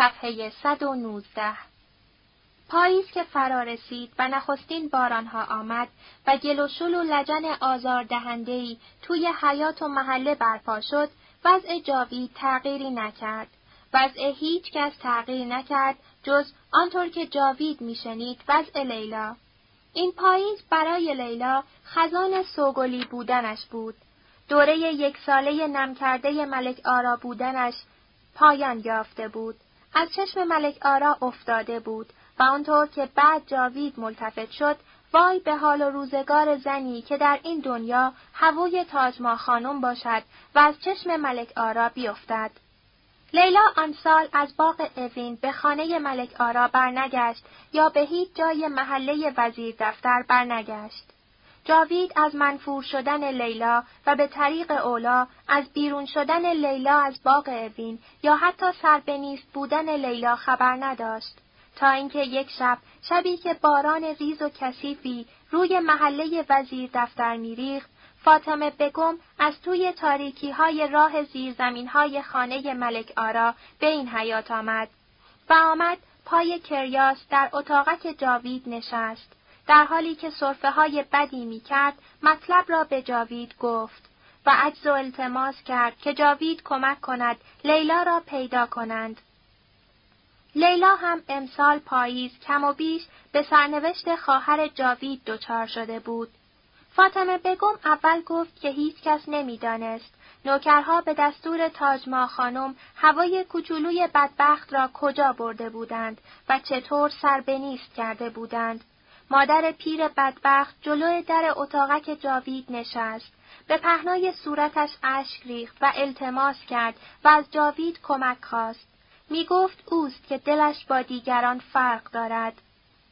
صفحه 119 پاییز که فرا رسید و نخستین بارانها آمد و گل و شل و لجن آزار دهندهی توی حیات و محله برپا شد وضع جاوید تغییری نکرد. وضع هیچ کس تغییر نکرد جز آنطور که جاوید میشنید وضع لیلا. این پاییز برای لیلا خزان سوگلی بودنش بود. دوره یک ساله نم کرده ملک آرا بودنش پایان یافته بود. از چشم ملک آرا افتاده بود و آنطور که بعد جاوید ملتفت شد وای به حال و روزگار زنی که در این دنیا هوای تاجما خانم باشد و از چشم ملک آرا بیفتد. لیلا آن سال از باغ اوین به خانه ملک آرا برنگشت یا به هیچ جای محله وزیر دفتر برنگشت. جاوید از منفور شدن لیلا و به طریق اولا از بیرون شدن لیلا از باغ اوین یا حتی سربنیست بودن لیلا خبر نداشت. تا اینکه یک شب شبی که باران ریز و کثیفی روی محله وزیر دفتر میریخت فاطمه بگم از توی تاریکی های راه زیرزمین های خانه ملک آرا به این حیات آمد و آمد پای کریاس در اتاقک جاوید نشست. در حالی که صرفه های بدی می کرد، مطلب را به جاوید گفت و عجز و التماس کرد که جاوید کمک کند لیلا را پیدا کنند. لیلا هم امسال پاییز کم و بیش به سرنوشت خواهر جاوید دچار شده بود. فاطمه بگم اول گفت که هیچ کس نمی‌دانست. نوکرها به دستور تاجما خانم هوای کوچولوی بدبخت را کجا برده بودند و چطور سربنیست کرده بودند. مادر پیر بدبخت جلوی در اتاقک جاوید نشست. به پهنای صورتش اشک ریخت و التماس کرد و از جاوید کمک خواست. می گفت اوست که دلش با دیگران فرق دارد.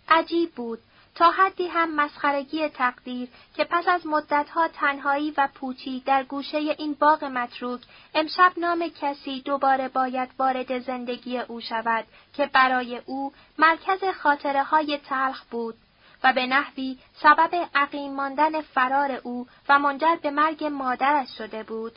عجیب بود تا حدی هم مسخرگی تقدیر که پس از مدتها تنهایی و پوچی در گوشه این باغ متروک امشب نام کسی دوباره باید وارد زندگی او شود که برای او مرکز خاطره های تلخ بود و به نحوی سبب عقیم ماندن فرار او و منجر به مرگ مادرش شده بود.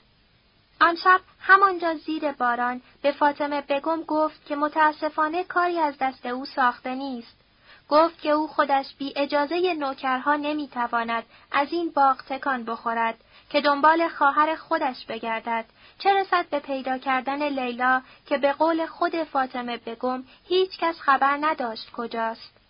آن شب همانجا زیر باران به فاطمه بگم گفت که متاسفانه کاری از دست او ساخته نیست. گفت که او خودش بی اجازه نوکرها نمی‌تواند از این باغ تکان بخورد که دنبال خواهر خودش بگردد چه رسد به پیدا کردن لیلا که به قول خود فاطمه بگم هیچ کس خبر نداشت کجاست.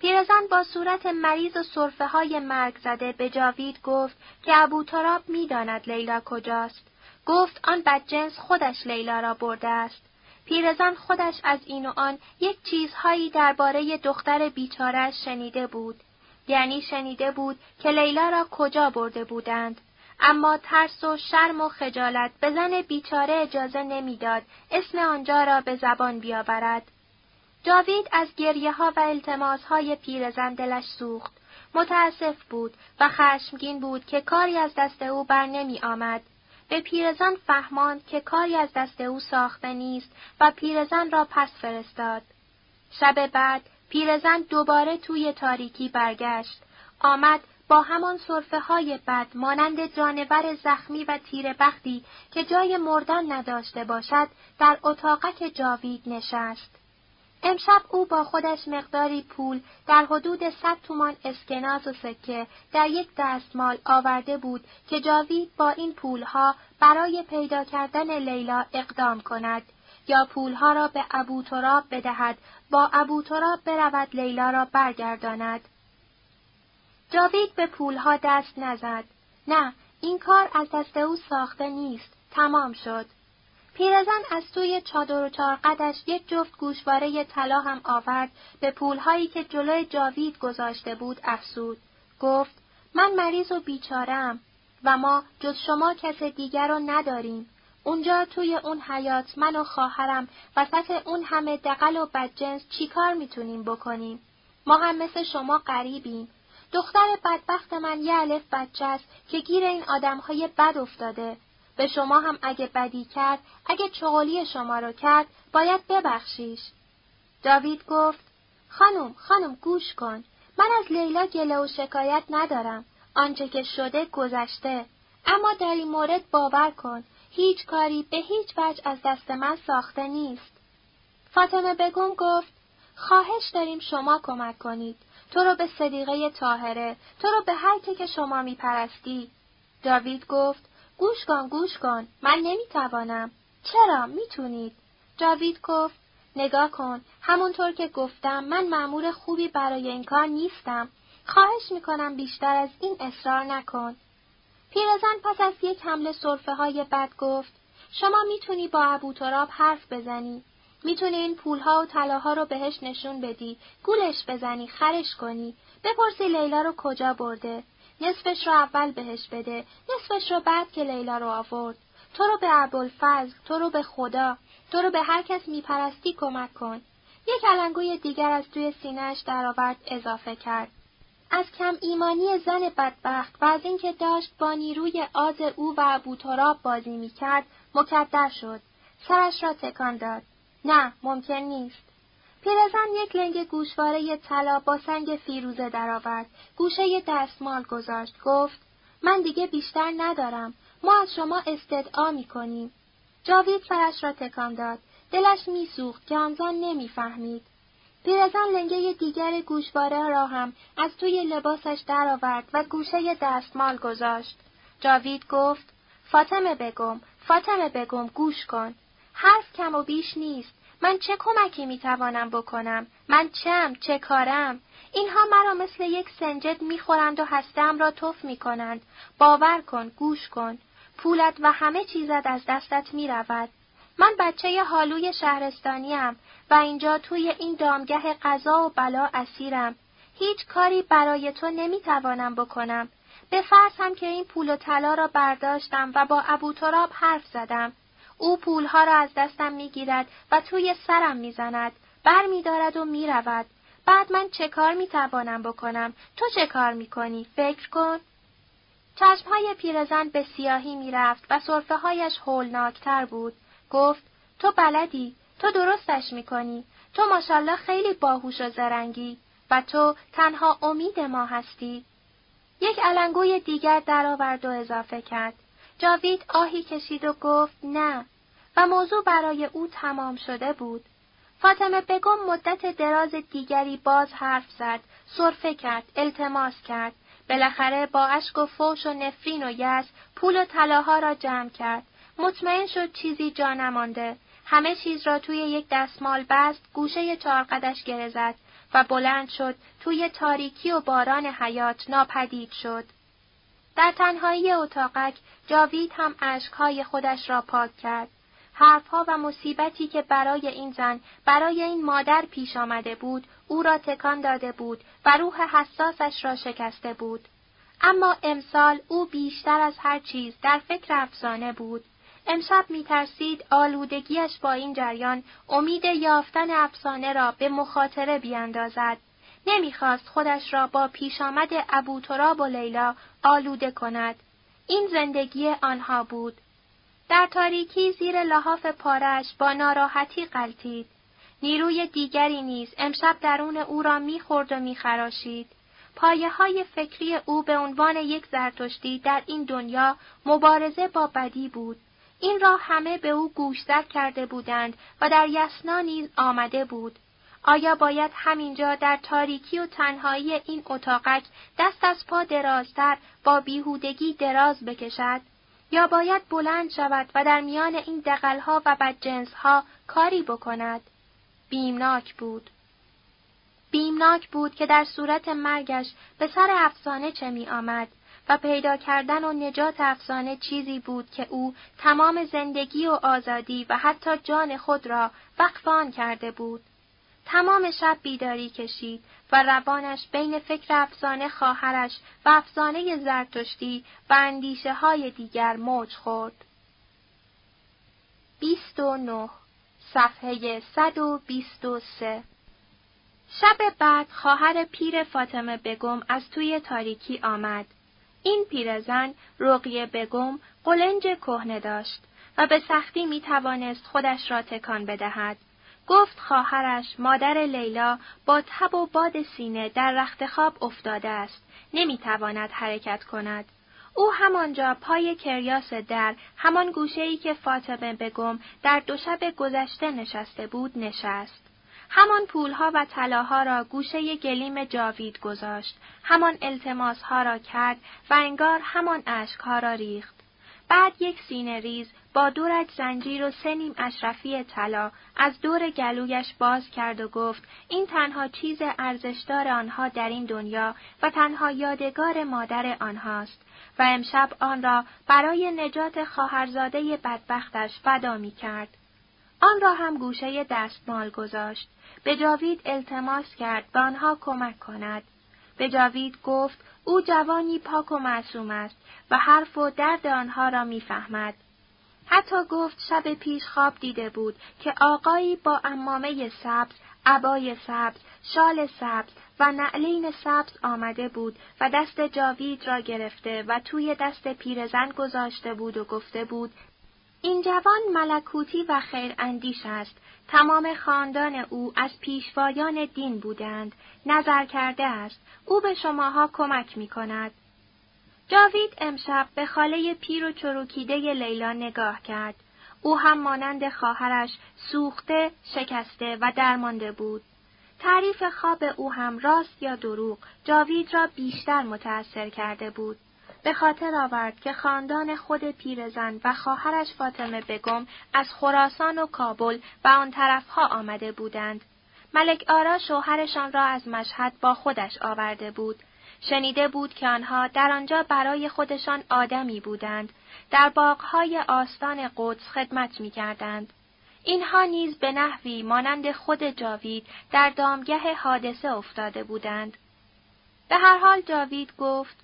پیرزن با صورت مریض و صرفه های مرگ زده به جاوید گفت که ابو تراب می‌داند لیلا کجاست. گفت آن بدجنس خودش لیلا را برده است. پیرزن خودش از این و آن یک چیزهایی درباره دختر بیچارش شنیده بود. یعنی شنیده بود که لیلا را کجا برده بودند. اما ترس و شرم و خجالت به زن بیچاره اجازه نمی‌داد اسم آنجا را به زبان بیاورد. جاوید از گریه ها و التماس های پیرزن دلش سوخت. متاسف بود و خشمگین بود که کاری از دست او بر نمی آمد. به پیرزن فهماند که کاری از دست او ساخته نیست و پیرزن را پس فرستاد. شب بعد پیرزن دوباره توی تاریکی برگشت. آمد با همان صرفه های بد مانند جانور زخمی و تیر بختی که جای مردن نداشته باشد در اتاقک جاوید نشست. امشب او با خودش مقداری پول در حدود صد تومان اسکناس و سکه در یک دستمال آورده بود که جاوید با این پولها برای پیدا کردن لیلا اقدام کند یا پولها را به ابو تراب بدهد با ابو تراب برود لیلا را برگرداند. جاوید به پولها دست نزد. نه، این کار از دست او ساخته نیست. تمام شد. پیرزن از توی چادر و چارقدش یک جفت گوشواره طلا هم آورد به پولهایی که جلوی جاوید گذاشته بود افسود. گفت من مریض و بیچارم و ما جز شما کس دیگر رو نداریم. اونجا توی اون حیات من و خواهرم وسط اون همه دقل و بدجنس چیکار می‌تونیم بکنیم؟ ما هم مثل شما غریبیم. دختر بدبخت من یه الف بچه است که گیر این آدمهای بد افتاده. به شما هم اگه بدی کرد، اگه چغلی شما رو کرد، باید ببخشیش. داوید گفت، خانم، خانم گوش کن. من از لیلا گله و شکایت ندارم. آنچه که شده گذشته. اما در این مورد باور کن. هیچ کاری به هیچ وجه از دست من ساخته نیست. فاطمه بگم گفت خواهش داریم شما کمک کنید. تو رو به صدیقه طاهره، تو رو به هر که شما میپرستی. جاوید گفت گوش کن گوش کن من نمی‌توانم. چرا می‌تونید؟ جاوید گفت نگاه کن همونطور که گفتم من معمور خوبی برای این کار نیستم. خواهش می‌کنم بیشتر از این اصرار نکن. پیرزن پس از یک حمله صرفه های بد گفت شما می‌تونی با ابو تراب حرف بزنی. می‌تونی این پولها و طلاها رو بهش نشون بدی، گولش بزنی، خرش کنی، بپرسی لیلا رو کجا برده. نصفش رو اول بهش بده، نصفش رو بعد که لیلا رو آورد. تو رو به ابوالفضل، تو رو به خدا، تو رو به هر کس میپرستی کمک کن. یک علنگوی دیگر از توی سینهش درآورد اضافه کرد. از کم ایمانی زن بدبخت و از اینکه داشت با نیروی آز او و ابوتراب بازی می‌کرد مکدر شد. سرش را تکان داد. نه، ممکن نیست. پیرزن یک لنگ گوشواره طلا با سنگ فیروزه درآورد. گوشه دستمال گذاشت. گفت: من دیگه بیشتر ندارم. ما از شما استدعا می کنیم. جاوید سرش را تکان داد. دلش میسوخت که آن زن نمی‌فهمید. پیرزن لنگه دیگر گوشواره را هم از توی لباسش درآورد و گوشه دستمال گذاشت. جاوید گفت: فاطمه بگم، فاطمه بگم گوش کن. حرف کم و بیش نیست. من چه کمکی می‌توانم بکنم؟ من چم؟ چه کارم؟ اینها مرا مثل یک سنجد می‌خورند و هستم را تف می‌کنند. باور کن، گوش کن. پولت و همه چیزت از دستت می‌رود. من بچه حالوی شهرستانیم و اینجا توی این دامگه قضا و بلا اسیرم. هیچ کاری برای تو نمی‌توانم بکنم. به فرض هم که این پول و طلا را برداشتم و با ابو تراب حرف زدم. او پولها را از دستم می‌گیرد و توی سرم می‌زند، بر میدارد و می‌رود. بعد من چه کار می‌توانم بکنم؟ تو چه کار می‌کنی؟ فکر کن. چشمهای پیرزن به سیاهی می‌رفت و صرفه هایش هولناکتر بود. گفت تو بلدی، تو درستش می‌کنی، تو ماشالله خیلی باهوش و زرنگی و تو تنها امید ما هستی. یک علنگوی دیگر درآورد و اضافه کرد. جاوید آهی کشید و گفت نه و موضوع برای او تمام شده بود. فاطمه بگم مدت دراز دیگری باز حرف زد، صرفه کرد، التماس کرد. بالاخره با اشک و فوش و نفرین و یس پول و طلاها را جمع کرد. مطمئن شد چیزی جا نمانده. همه چیز را توی یک دستمال بست، گوشه چارقدش گره زد و بلند شد توی تاریکی و باران حیات ناپدید شد. در تنهایی اتاقک جاوید هم اشکهای خودش را پاک کرد. حرفها و مصیبتی که برای این زن، برای این مادر پیش آمده بود، او را تکان داده بود و روح حساسش را شکسته بود. اما امسال او بیشتر از هر چیز در فکر افسانه بود. امشب میترسید آلودگیش با این جریان امید یافتن افسانه را به مخاطره بیاندازد. نمی‌خواست خودش را با پیش آمد ابو تراب و لیلا آلوده کند. این زندگی آنها بود. در تاریکی زیر لحاف پارش با ناراحتی قلتید. نیروی دیگری نیز امشب درون او را می‌خورد و میخراشید. پایه های فکری او به عنوان یک زرتشتی در این دنیا مبارزه با بدی بود. این را همه به او گوشزد کرده بودند و در یسنا نیز آمده بود. آیا باید همینجا در تاریکی و تنهایی این اتاقک دست از پا درازتر با بیهودگی دراز بکشد؟ یا باید بلند شود و در میان این دقلها و بدجنسها کاری بکند؟ بیمناک بود. بیمناک بود که در صورت مرگش به سر افسانه چه می آمد و پیدا کردن و نجات افسانه چیزی بود که او تمام زندگی و آزادی و حتی جان خود را وقفان کرده بود. تمام شب بیداری کشید و روانش بین فکر افسانه خواهرش و افسانه زرتشتی و اندیشه های دیگر موج خورد. 29 صفحه 123 شب بعد خواهر پیر فاطمه بگم از توی تاریکی آمد. این پیرزن رقیه بگم قلنج کهنه داشت و به سختی می توانست خودش را تکان بدهد. گفت خواهرش مادر لیلا با تب و باد سینه در رخت خواب افتاده است. نمی تواند حرکت کند. او همانجا پای کریاس در همان گوشه‌ای که فاطمه بگم در دو شب گذشته نشسته بود نشست. همان پولها و طلاها را گوشه گلیم جاوید گذاشت، همان التماسها را کرد و انگار همان اشکها را ریخت. بعد یک سینه ریز با دورج زنجیر و سه نیم اشرفی طلا از دور گلویش باز کرد و گفت این تنها چیز ارزشدار آنها در این دنیا و تنها یادگار مادر آنهاست و امشب آن را برای نجات خواهرزاده بدبختش فدا می کرد. آن را هم گوشه دستمال گذاشت. به جاوید التماس کرد به آنها کمک کند. به جاوید گفت او جوانی پاک و معصوم است و حرف و درد آنها را می‌فهمد. حتی گفت شب پیش خواب دیده بود که آقایی با امامه سبز، عبای سبز، شال سبز و نعلین سبز آمده بود و دست جاوید را گرفته و توی دست پیرزن گذاشته بود و گفته بود این جوان ملکوتی و خیر اندیش است. تمام خاندان او از پیشوایان دین بودند. نظر کرده است. او به شماها کمک می کند. جاوید امشب به خاله پیر و چروکیده لیلا نگاه کرد. او هم مانند خواهرش سوخته، شکسته و درمانده بود. تعریف خواب او هم راست یا دروغ جاوید را بیشتر متأثر کرده بود. به خاطر آورد که خاندان خود پیرزن و خواهرش فاطمه بگم از خراسان و کابل و آن طرفها آمده بودند. ملک آرا شوهرشان را از مشهد با خودش آورده بود. شنیده بود که آنها در آنجا برای خودشان آدمی بودند. در باغهای آستان قدس خدمت می کردند. اینها نیز به نحوی مانند خود جاوید در دامگه حادثه افتاده بودند. به هر حال جاوید گفت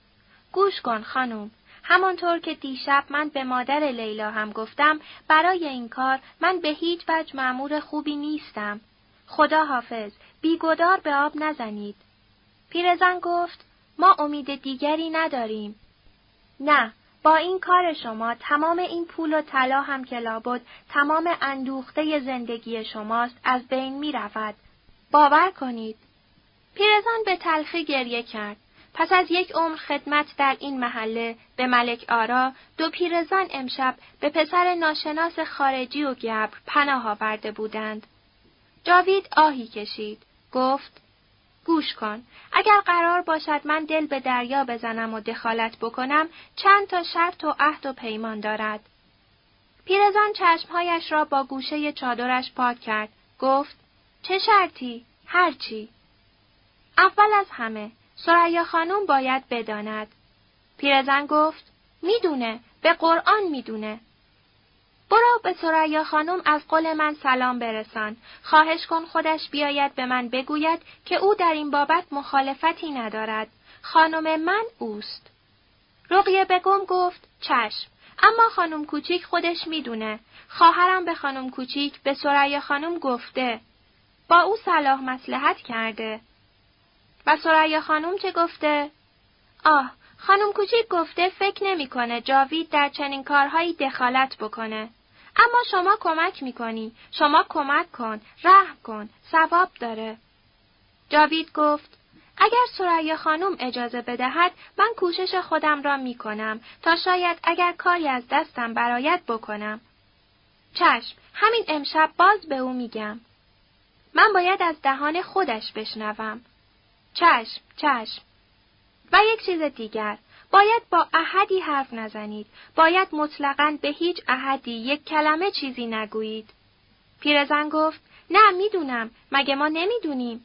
گوش کن خانم همانطور که دیشب من به مادر لیلا هم گفتم برای این کار من به هیچ وجه معمور خوبی نیستم. خدا حافظ بیگدار به آب نزنید. پیرزن گفت ما امید دیگری نداریم. نه با این کار شما تمام این پول و طلا هم که لابد تمام اندوخته زندگی شماست از بین می رود. باور کنید. پیرزن به تلخی گریه کرد. پس از یک عمر خدمت در این محله به ملک آرا دو پیرزن امشب به پسر ناشناس خارجی و گبر پناه آورده بودند. جاوید آهی کشید. گفت گوش کن. اگر قرار باشد من دل به دریا بزنم و دخالت بکنم چند تا شرط و عهد و پیمان دارد. پیرزن چشمهایش را با گوشه چادرش پاک کرد. گفت چه شرطی؟ هرچی. اول از همه سریا خانم باید بداند. پیرزن گفت می‌دونه به قرآن می‌دونه. برو به سریا خانم از قول من سلام برسان. خواهش کن خودش بیاید به من بگوید که او در این بابت مخالفتی ندارد. خانم من اوست. رقیه بگم گفت چشم. اما خانم کوچیک خودش می‌دونه. خواهرم به خانم کوچیک به سریا خانم گفته. با او صلاح مسلحت کرده. و سریا خانم چه گفته؟ آه، خانم کوچیک گفته فکر نمی‌کنه جاوید در چنین کارهایی دخالت بکنه. اما شما کمک می‌کنی، شما کمک کن، رحم کن، ثواب داره. جاوید گفت اگر سریا خانم اجازه بدهد من کوشش خودم را می‌کنم تا شاید اگر کاری از دستم برایت بکنم. چشم، همین امشب باز به او میگم. من باید از دهان خودش بشنوم. چشم، چشم. و یک چیز دیگر، باید با احدی حرف نزنید. باید مطلقاً به هیچ احدی یک کلمه چیزی نگویید. پیرزن گفت، نه می‌دونم، مگه ما نمی‌دونیم.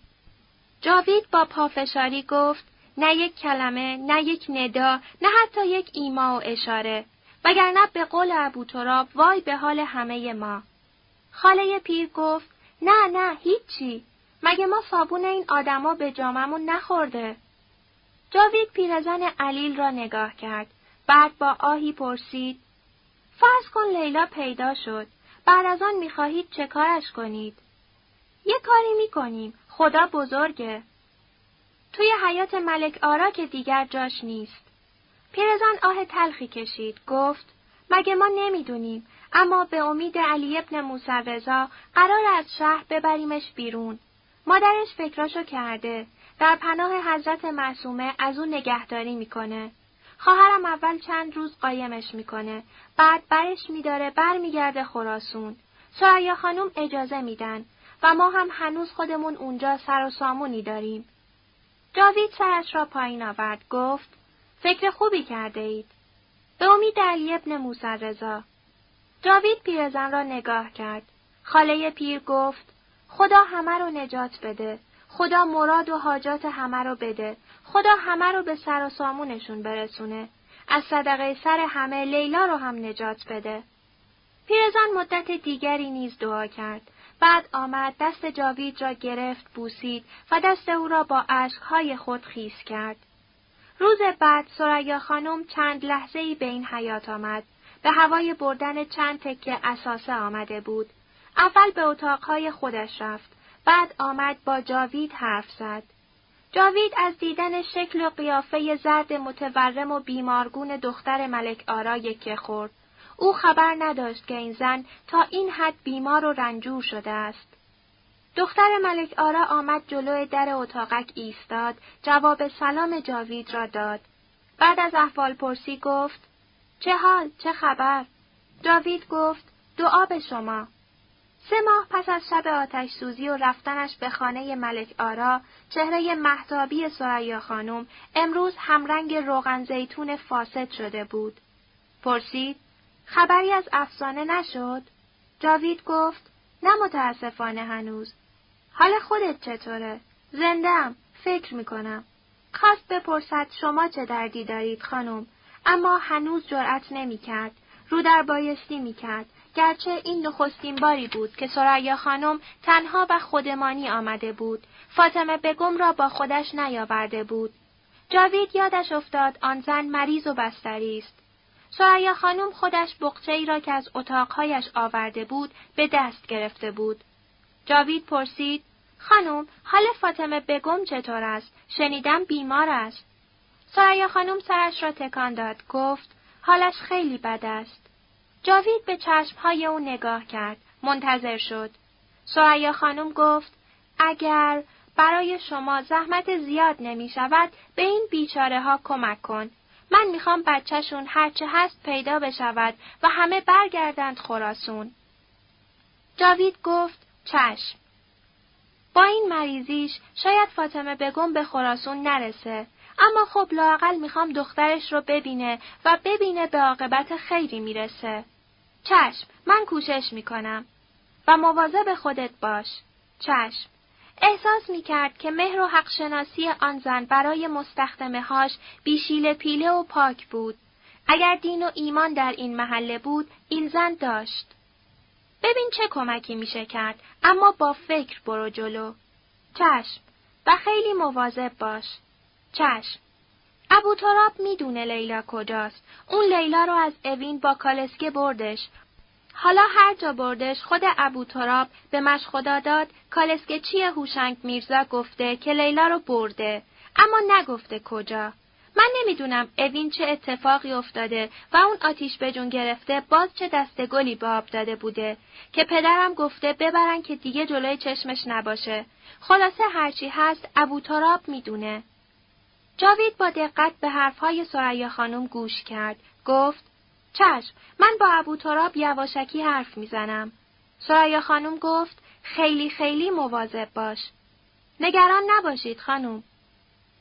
جاوید با پافشاری گفت، نه یک کلمه، نه یک ندا، نه حتی یک ایما و اشاره. وگرنه به قول ابو تراب وای به حال همه ما. خاله پیر گفت، نه نه هیچی. مگه ما صابون این آدما به جاممون نخورده؟ جاوید پیرزن علیل را نگاه کرد. بعد با آهی پرسید. فرض کن لیلا پیدا شد. بعد از آن می‌خواهید چه کارش کنید؟ یه کاری می‌کنیم. خدا بزرگه. توی حیات ملک آرا که دیگر جاش نیست. پیرزن آه تلخی کشید. گفت مگه ما نمی‌دونیم اما به امید علی ابن موسوزا قرار از شهر ببریمش بیرون. مادرش فکراشو کرده. در پناه حضرت معصومه از او نگهداری می‌کنه. خواهرم اول چند روز قایمش می‌کنه. بعد برش میداره برمیگرده خراسون. سریا خانم اجازه میدن و ما هم هنوز خودمون اونجا سر و سامونی داریم. جاوید سرش را پایین آورد گفت فکر خوبی کرده اید. به امید علی ابن موسی رضا. جاوید پیرزن را نگاه کرد. خاله پیر گفت خدا همه رو نجات بده. خدا مراد و حاجات همه رو بده. خدا همه رو به سر و سامونشون برسونه. از صدقه سر همه لیلا رو هم نجات بده. پیرزن مدت دیگری نیز دعا کرد. بعد آمد دست جاوید را گرفت بوسید و دست او را با اشکهای خود خیس کرد. روز بعد سریا خانم چند لحظه ای به این حیات آمد. به هوای بردن چند تکه اساسه آمده بود. اول به اتاقهای خودش رفت بعد آمد با جاوید حرف زد جاوید از دیدن شکل و قیافه زرد متورم و بیمارگون دختر ملک آرا یکه خورد. او خبر نداشت که این زن تا این حد بیمار و رنجور شده است. دختر ملک آرا آمد جلوی در اتاقک ایستاد، جواب سلام جاوید را داد. بعد از احوال پرسی گفت، چه حال، چه خبر؟ جاوید گفت، دعا به شما. سه ماه پس از شب آتش سوزی و رفتنش به خانه ملک آرا، چهره محتابی سریا خانم امروز همرنگ روغن زیتون فاسد شده بود. پرسید، خبری از افسانه نشد؟ جاوید گفت، نه متاسفانه هنوز. حال خودت چطوره؟ زندم، فکر می‌کنم. خواست بپرسد شما چه دردی دارید خانم، اما هنوز جرأت نمی‌کرد. رو در بایستی می‌کرد گرچه این نخستین باری بود که سریا خانم تنها و خودمانی آمده بود. فاطمه بگم را با خودش نیاورده بود. جاوید یادش افتاد آن زن مریض و بستری است. سریا خانم خودش بقچه ای را که از اتاقهایش آورده بود به دست گرفته بود. جاوید پرسید خانم حال فاطمه بگم چطور است؟ شنیدم بیمار است. سریا خانم سرش را تکان داد گفت حالش خیلی بد است. جاوید به چشمهای او نگاه کرد. منتظر شد. سریا خانم گفت اگر برای شما زحمت زیاد نمی شود به این بیچاره ها کمک کن. من می‌خوام بچهشون هرچه هست پیدا بشود و همه برگردند خراسون. جاوید گفت چشم. با این مریضیش شاید فاطمه بگم به خراسون نرسه اما خب لاقل می‌خوام دخترش رو ببینه و ببینه به عاقبت خیری می‌رسه. چشم، من کوشش می‌کنم. و مواظب خودت باش. چشم. احساس می‌کرد که مهر و حقشناسی آن زن برای مستخدمه هاش بیشیل پیله و پاک بود. اگر دین و ایمان در این محله بود، این زن داشت. ببین چه کمکی میشه کرد، اما با فکر برو جلو. چشم. و خیلی مواظب باش. چشم. ابو تراب می‌دونه لیلا کجاست. اون لیلا رو از اوین با کالسکه بردش. حالا هر جا بردش خود ابو تراب به مش خدا داد کالسکه چیه هوشنگ میرزا گفته که لیلا رو برده. اما نگفته کجا. من نمی‌دونم اوین چه اتفاقی افتاده و اون آتیش به جون گرفته باز چه دست گلی به آب داده بوده که پدرم گفته ببرن که دیگه جلوی چشمش نباشه. خلاصه هرچی هست ابو تراب می‌دونه. جاوید با دقت به حرفهای سریا خانم گوش کرد. گفت چشم من با ابو تراب یواشکی حرف می‌زنم. سریا خانم گفت خیلی خیلی مواظب باش. نگران نباشید خانم.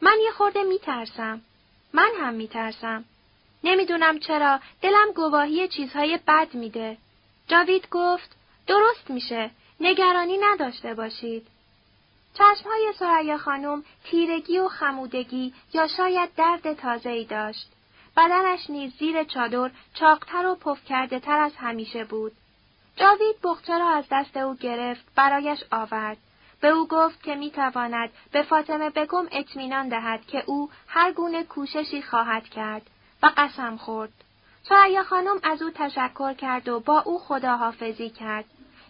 من یه خورده میترسم. من هم میترسم. نمی‌دونم چرا دلم گواهی چیزهای بد میده. جاوید گفت درست میشه. نگرانی نداشته باشید. چشمهای سریا خانم تیرگی و خمودگی یا شاید درد تازه‌ای داشت. بدنش نیز زیر چادر چاقتر و پف کرده تر از همیشه بود. جاوید بخچه را از دست او گرفت برایش آورد. به او گفت که می‌تواند به فاطمه بگم اطمینان دهد که او هر گونه کوششی خواهد کرد و قسم خورد. سریا خانم از او تشکر کرد و با او خداحافظی کرد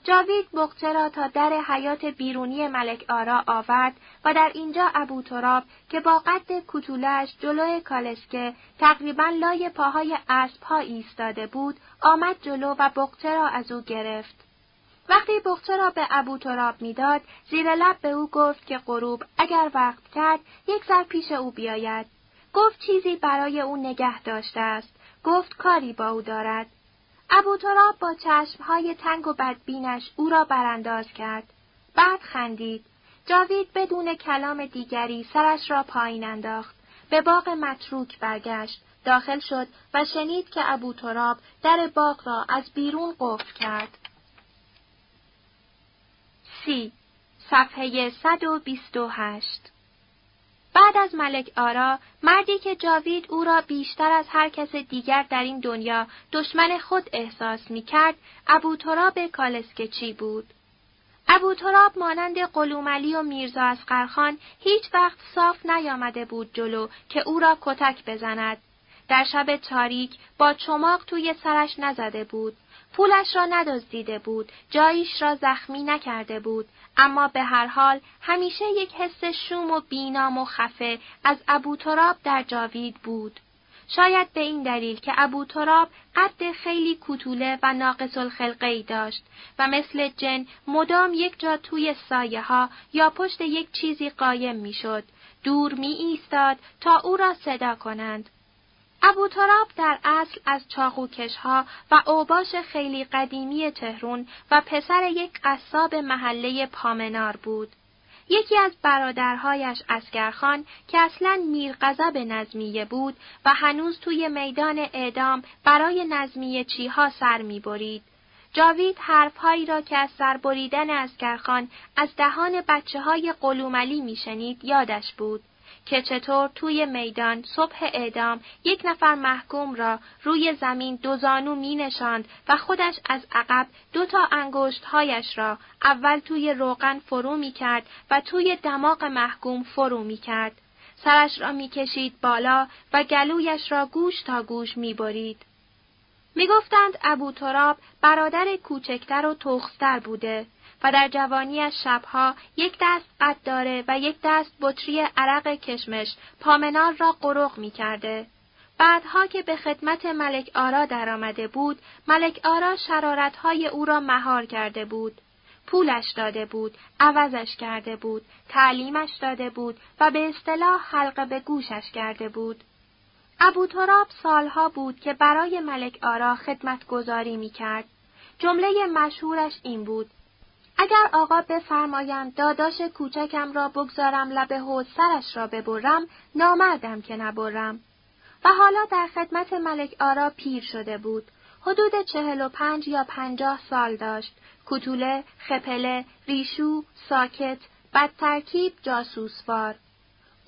جاوید بقچه را تا در حیات بیرونی ملک آرا آورد و در اینجا ابو تراب که با قد کتولش جلوی کالسکه تقریبا لای پاهای اسب ایستاده بود آمد جلو و بقچه را از او گرفت. وقتی بقچه را به ابو تراب می‌داد زیر لب به او گفت که غروب اگر وقت کرد یک سر پیش او بیاید گفت چیزی برای او نگه داشته است. گفت کاری با او دارد. ابو تراب با چشمهای تنگ و بدبینش او را برانداز کرد. بعد خندید. جاوید بدون کلام دیگری سرش را پایین انداخت. به باغ متروک برگشت. داخل شد و شنید که ابو تراب در باغ را از بیرون قفل کرد. سی صفحه 128 بعد از ملک آرا، مردی که جاوید او را بیشتر از هر کس دیگر در این دنیا دشمن خود احساس می کرد، ابو تراب کالسکچی بود. ابو تراب مانند قلوملی و میرزا از قرخان هیچ وقت صاف نیامده بود جلو که او را کتک بزند. در شب تاریک با چماق توی سرش نزده بود. پولش را ندزدیده بود، جایش را زخمی نکرده بود، اما به هر حال همیشه یک حس شوم و بینام و خفه از ابو تراب در جاوید بود. شاید به این دلیل که ابو تراب قد خیلی کوتوله و ناقص الخلقه ای داشت و مثل جن مدام یک جا توی سایه ها یا پشت یک چیزی قایم می‌شد. دور می ایستاد تا او را صدا کنند. ابو تراب در اصل از چاقوکشها و اوباش خیلی قدیمی تهرون و پسر یک قصاب محله پامنار بود. یکی از برادرهایش اسگرخان که اصلا میرقذب نظمیه بود و هنوز توی میدان اعدام برای نظمیه چیها سر می‌برید. جاوید حرفهایی را که از سر بریدن اسگرخان از دهان بچه های قلوملی میشنید یادش بود. که چطور توی میدان صبح اعدام یک نفر محکوم را روی زمین دو زانو می نشاند و خودش از عقب دو تا انگشتهایش را اول توی روغن فرو می کرد و توی دماغ محکوم فرو می کرد. سرش را می کشید بالا و گلویش را گوش تا گوش می برید. می گفتند ابو تراب برادر کوچکتر و توخستر بوده و در جوانیش شبها یک دست قد داره و یک دست بطری عرق کشمش پامنار را قرق می کرده. بعدها که به خدمت ملک آرا درآمده بود، ملک آرا شرارتهای او را مهار کرده بود. پولش داده بود، عوضش کرده بود، تعلیمش داده بود و به اصطلاح حلقه به گوشش کرده بود. ابو تراب سالها بود که برای ملک آرا خدمت گذاری می کرد. جمله مشهورش این بود اگر آقا بفرمایند داداش کوچکم را بگذارم لب حوض سرش را ببرم نامردم که نبرم. و حالا در خدمت ملک آرا پیر شده بود. حدود چهل و پنج یا پنجاه سال داشت. کتوله، خپله، ریشو، ساکت، بدترکیب جاسوسوار.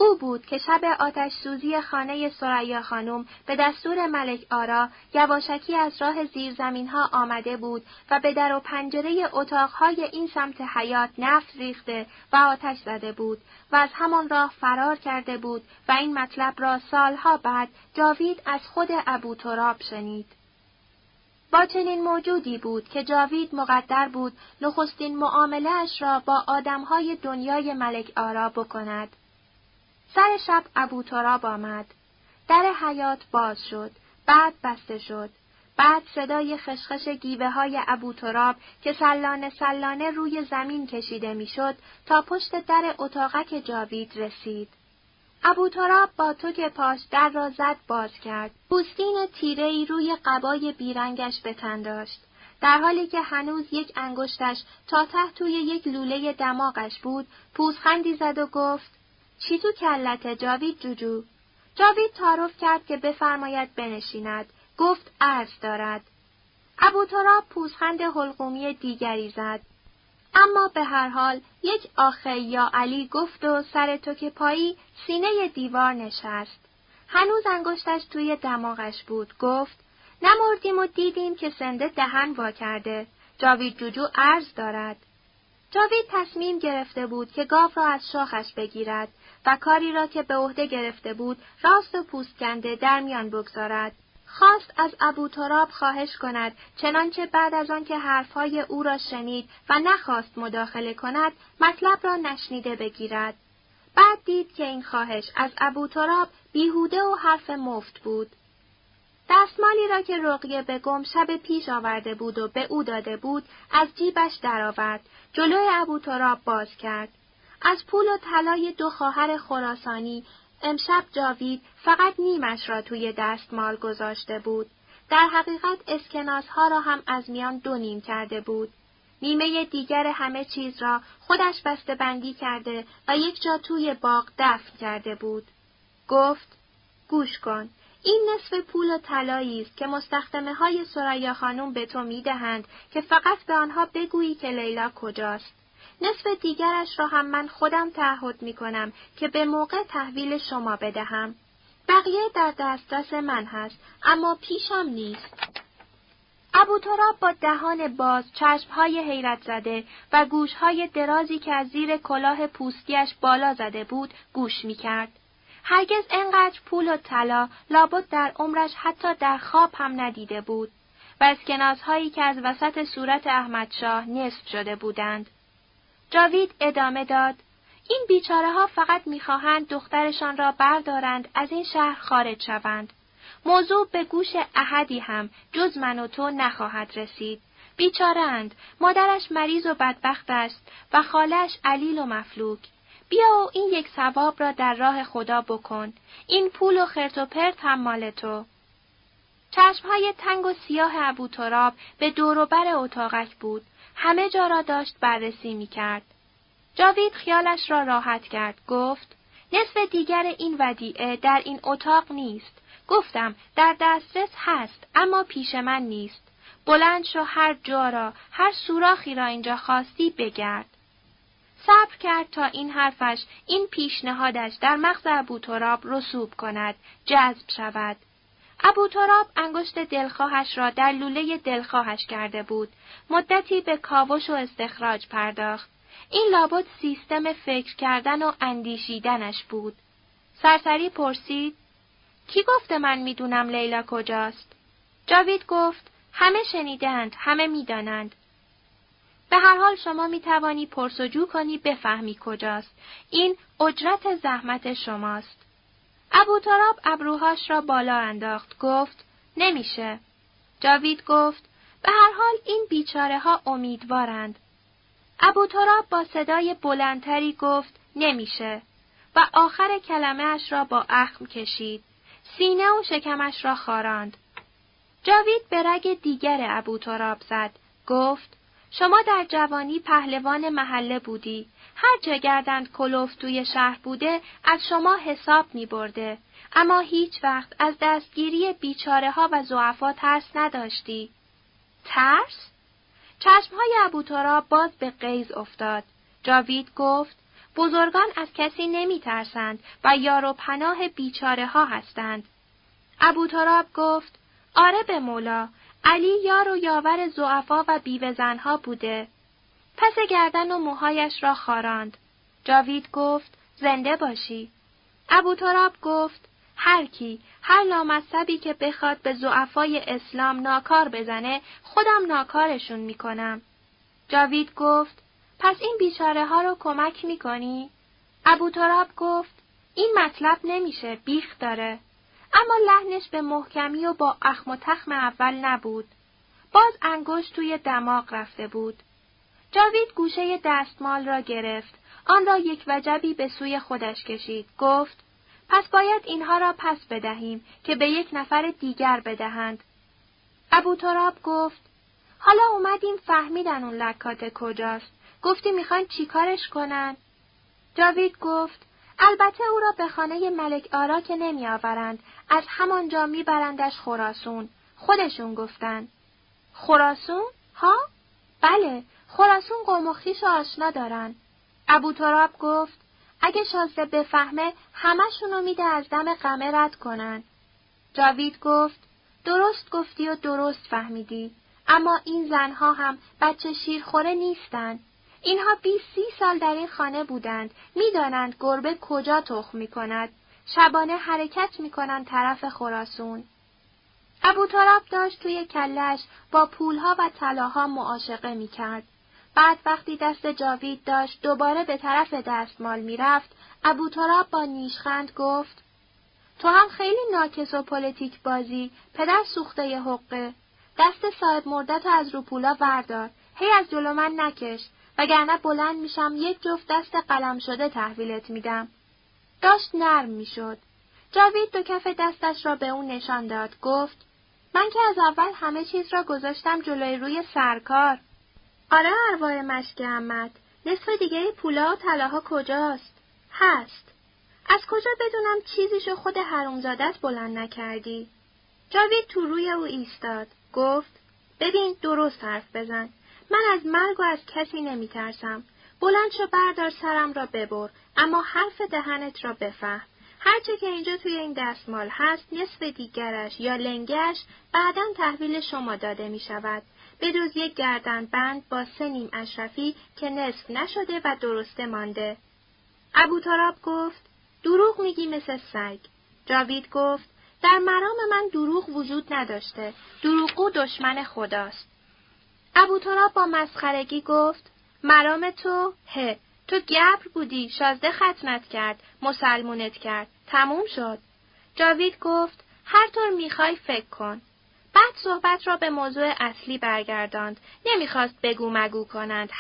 او بود که شب آتش سوزی خانه سریا خانم به دستور ملک آرا یواشکی از راه زیرزمین ها آمده بود و به در و پنجره اتاقهای این سمت حیات نفت ریخته و آتش زده بود و از همان راه فرار کرده بود و این مطلب را سالها بعد جاوید از خود ابو تراب شنید. با چنین موجودی بود که جاوید مقدر بود نخستین معامله را با آدمهای دنیای ملک آرا بکند. سر شب ابو تراب آمد. در حیات باز شد. بعد بسته شد. بعد صدای خشخش گیوه های ابو تراب که سلانه سلانه روی زمین کشیده می‌شد تا پشت در اتاقک جاوید رسید. ابو تراب با توک پاش در را زد باز کرد. پوستین تیره روی قبای بیرنگش بتن داشت. در حالی که هنوز یک انگشتش تا ته توی یک لوله دماغش بود، پوزخندی زد و گفت چی تو کلت جاوید جوجو؟ جاوید تعارف کرد که بفرماید بنشیند. گفت عرض دارد. ابو تراب پوزخند حلقومی دیگری زد. اما به هر حال یک آخه یا علی گفت و سر تو که پایی سینه دیوار نشست. هنوز انگشتش توی دماغش بود. گفت نمردیم و دیدیم که سنده دهن وا کرده. جاوید جوجو عرض دارد. جاوید تصمیم گرفته بود که گاو را از شاخش بگیرد و کاری را که به عهده گرفته بود راست و پوستکنده در میان بگذارد. خواست از ابو تراب خواهش کند چنانچه بعد از آنکه حرفهای او را شنید و نخواست مداخله کند مطلب را نشنیده بگیرد. بعد دید که این خواهش از ابو تراب بیهوده و حرف مفت بود. دستمالی را که رقیه بگم شب پیش آورده بود و به او داده بود از جیبش درآورد جلوی ابو تراب باز کرد از پول و طلای دو خواهر خراسانی امشب جاوید فقط نیمش را توی دستمال گذاشته بود. در حقیقت اسکناس ها را هم از میان دو نیم کرده بود. نیمه دیگر همه چیز را خودش بسته بندی کرده و یک جا توی باغ دفن کرده بود. گفت گوش کن این نصف پول و طلایی است که مستخدمه های سریا خانم به تو می‌دهند که فقط به آنها بگویی که لیلا کجاست. نصف دیگرش را هم من خودم تعهد می کنم که به موقع تحویل شما بدهم. بقیه در دسترس من هست اما پیشم نیست. ابو تراب با دهان باز، چشمهای حیرت زده و گوشهای درازی که از زیر کلاه پوستیش بالا زده بود گوش می کرد. هرگز انقدر پول و طلا لابد در عمرش حتی در خواب هم ندیده بود و اسکناسهایی که از وسط صورت احمدشاه نصف شده بودند. جاوید ادامه داد این بیچاره ها فقط می‌خواهند دخترشان را بردارند از این شهر خارج شوند. موضوع به گوش احدی هم جز من و تو نخواهد رسید. بیچارند، مادرش مریض و بدبخت است و خالش علیل و مفلوک. بیا و این یک ثواب را در راه خدا بکن. این پول و خرت و پرت هم مال تو. چشمهای تنگ و سیاه ابو تراب به دوروبر اتاقک بود. همه جا را داشت بررسی می کرد. جاوید خیالش را راحت کرد. گفت نصف دیگر این ودیعه در این اتاق نیست. گفتم در دسترس هست اما پیش من نیست. بلند شو هر جا را هر سوراخی را اینجا خواستی بگرد. صبر کرد تا این حرفش این پیشنهادش در مغز ابو تراب رسوب کند جذب شود. ابو تراب انگشت دلخواهش را در لوله دلخواهش کرده بود. مدتی به کاوش و استخراج پرداخت. این لابد سیستم فکر کردن و اندیشیدنش بود. سرسری پرسید کی گفته من می‌دونم لیلا کجاست؟ جاوید گفت همه شنیدند همه می‌دانند. به هر حال شما می توانی پرسجو کنی بفهمی کجاست. این اجرت زحمت شماست. ابو تراب ابروهاش را بالا انداخت. گفت نمیشه. جاوید گفت به هر حال این بیچاره ها امیدوارند. ابو تراب با صدای بلندتری گفت نمیشه و آخر کلمه اش را با اخم کشید. سینه و شکمش را خاراند. جاوید به رگ دیگر ابو تراب زد. گفت شما در جوانی پهلوان محله بودی. هر چه گردند کلوف توی شهر بوده از شما حساب می برده. اما هیچ وقت از دستگیری بیچاره ها و زعفا ترس نداشتی. ترس؟ چشمهای ابوتورا باز به قیز افتاد. جاوید گفت بزرگان از کسی نمی ترسند و یار و پناه بیچاره ها هستند. ابوتراب گفت آره به مولا علی یار و یاور زعفا و بیوه زنها بوده. پس گردن و موهایش را خاراند. جاوید گفت زنده باشی. ابو تراب گفت هر کی، هر لامصبی که بخواد به زعفای اسلام ناکار بزنه خودم ناکارشون می‌کنم. جاوید گفت پس این بیچاره ها رو کمک می‌کنی؟ ابو تراب گفت این مطلب نمیشه بیخ داره. اما لحنش به محکمی و با اخم و تخم اول نبود. باز انگشت توی دماغ رفته بود. جاوید گوشه دستمال را گرفت. آن را یک وجبی به سوی خودش کشید. گفت پس باید اینها را پس بدهیم که به یک نفر دیگر بدهند. ابو تراب گفت حالا اومدیم فهمیدن اون لکات کجاست. گفتی می‌خوان چیکارش کنن؟ جاوید گفت البته او را به خانه ملک آرا که نمی آورند. از همانجا می برندش خراسون. خودشون گفتن. خراسون؟ ها؟ بله، خراسون قوم و خیش آشنا دارن. ابو تراب گفت اگه شازده بفهمه همشونو میده از دم قمه رد کنن. جاوید گفت درست گفتی و درست فهمیدی. اما این زنها هم بچه شیرخوره نیستن. اینها بیست سی سال در این خانه بودند. می‌دانند گربه کجا تخم می کند. شبانه حرکت می کنند طرف خراسون. ابو تراب داشت توی کلش با پولها و طلاها معاشقه می کرد. بعد وقتی دست جاوید داشت دوباره به طرف دستمال می‌رفت، ابو تراب با نیشخند گفت تو هم خیلی ناکس و پلیتیک بازی، پدر سوخته ی حقه. دست صاحب مردت از رو پولا وردار، هی از جلو من نکش، وگرنه بلند میشم یک جفت دست قلم شده تحویلت میدم. داشت نرم می‌شد. جاوید دو کف دستش را به او نشان داد. گفت من که از اول همه چیز را گذاشتم جلوی روی سرکار. آره ارواح مشک احمد. نصف دیگه پولا و طلاها کجاست؟ هست. از کجا بدونم چیزیشو خود حرومزادت بلند نکردی؟ جاوید تو روی او ایستاد. گفت ببین درست حرف بزن. من از مرگ و از کسی نمیترسم. بلند شو بردار سرم را ببر اما حرف دهنت را بفهم. هرچه که اینجا توی این دستمال هست نصف دیگرش یا لنگش بعدا تحویل شما داده می شود. بدوز یک گردن بند با سه نیم اشرفی که نصف نشده و درسته مانده. ابو تراب گفت دروغ میگی مثل سگ. جاوید گفت در مرام من دروغ وجود نداشته. دروغو دشمن خداست. ابو تراب با مسخرگی گفت مرام تو هه. تو گبر بودی شازده ختمت کرد مسلمونت کرد. تموم شد. جاوید گفت هر طور می‌خوای فکر کن. بعد صحبت را به موضوع اصلی برگرداند. نمی‌خواست بگو مگو کنند.